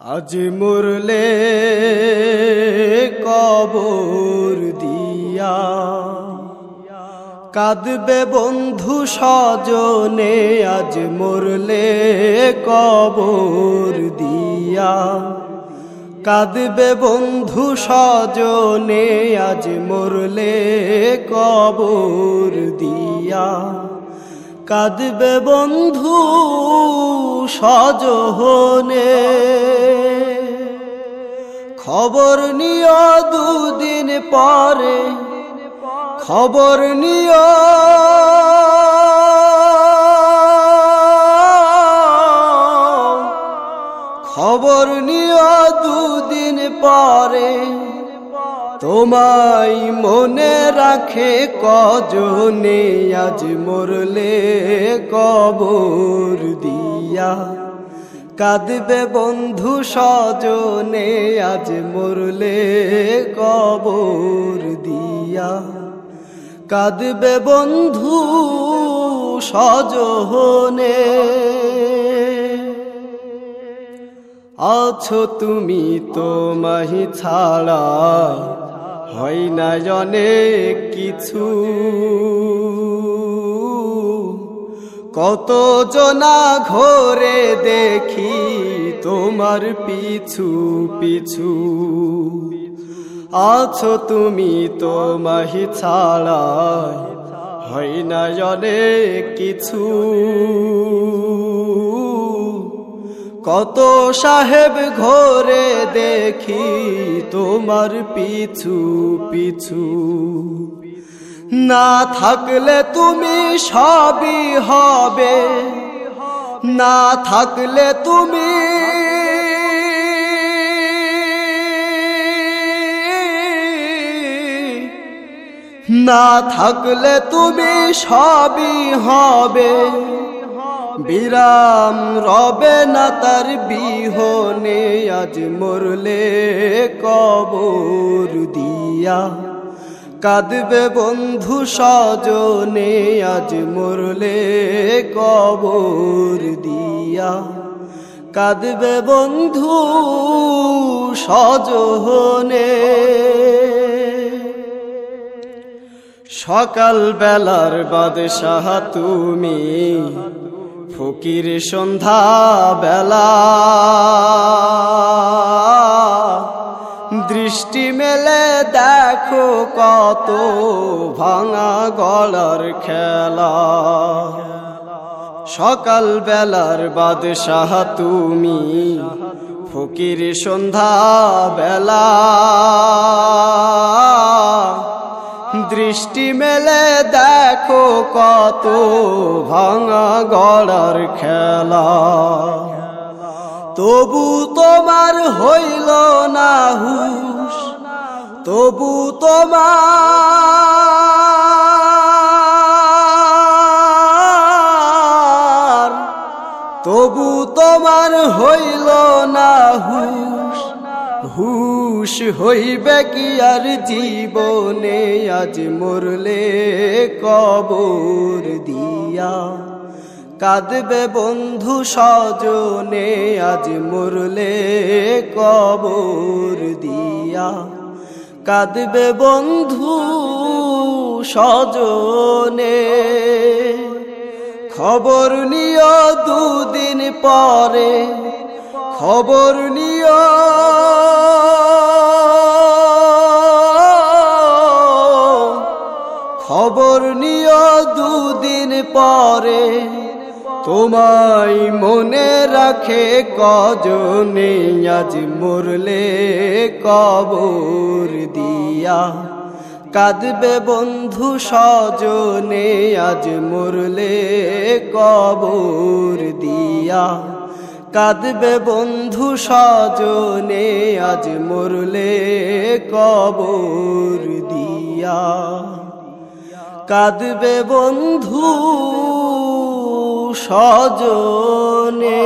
আজ মুরলে কবর দিয়া। কাঁদবে বন্ধু স্বজনে, আজ মরলে কবর দিয়া। কাঁদবে বন্ধু স্বজনে, আজ মরলে কবর দিয়া। কাঁদবে বন্ধু সজহনে খবর নিও দুদিন পরে। খবর নিও। খবর নিও দুদিন পরে। তোমায় মনে রাখে কজনে, আজ মরলে কবর দিয়া। কাঁদবে বন্ধু সজনে, আজ মরলে কবর দিয়া। কাঁদবে বন্ধু সজনে, আছো তুমি তো মাহি ছাড়া, হয় না অনেক কিছু। কত জনা ঘরে দেখি তোমার পিছু পিছু। আছো তুমি তো মাহি ছাড়া হয় না অনেক কিছু। কত সাহেব ঘরে দেখি তোমার পিছু পিছু। না থাকলে তুমি সবই হবে। না থাকলে তুমি না থাকলে তুমি সবই হবে। বিরাম রবে না তার বিহনে, আজ মরলে কবর দিয়া। কাঁদবে বন্ধু সজনে, আজ মরলে কবর দিয়া। কাঁদবে বন্ধু সজনে। সকাল বেলার বাদশাহ তুমি, ফকির সন্ধ্যা বেলা দৃষ্টি মেলে দেখো কত ভাঙা গলার খেলা। সকাল বেলার বাদশাহ তুমি ফকির সন্ধ্যা বেলা দৃষ্টি মেলে দেখো কত ভাঙা গড়ার খেলা। তবু তোমার হইল না হুশ, তবু তোমার তবু তোমার হইল না হুশ হুশ হইবে কি আর জীবনে? আজ মরলে কবর দিয়া কাঁদবে বন্ধু সজনে, আজ মরলে কবর দিয়া। কাঁদবে বন্ধু সজনে, খবর নিও দুদিন পরে, খবর নিও। খবর নিও দুদিন পরে তোমায় মনে রাখে কজনে, আজ মরলে কবর দিয়া। কাঁদবে বন্ধু সজনে আজ মরলে কবর দিয়া। কাঁদবে বন্ধু সজনে আজ মরলে কবর দিয়া। কাঁদবে বন্ধু সজনে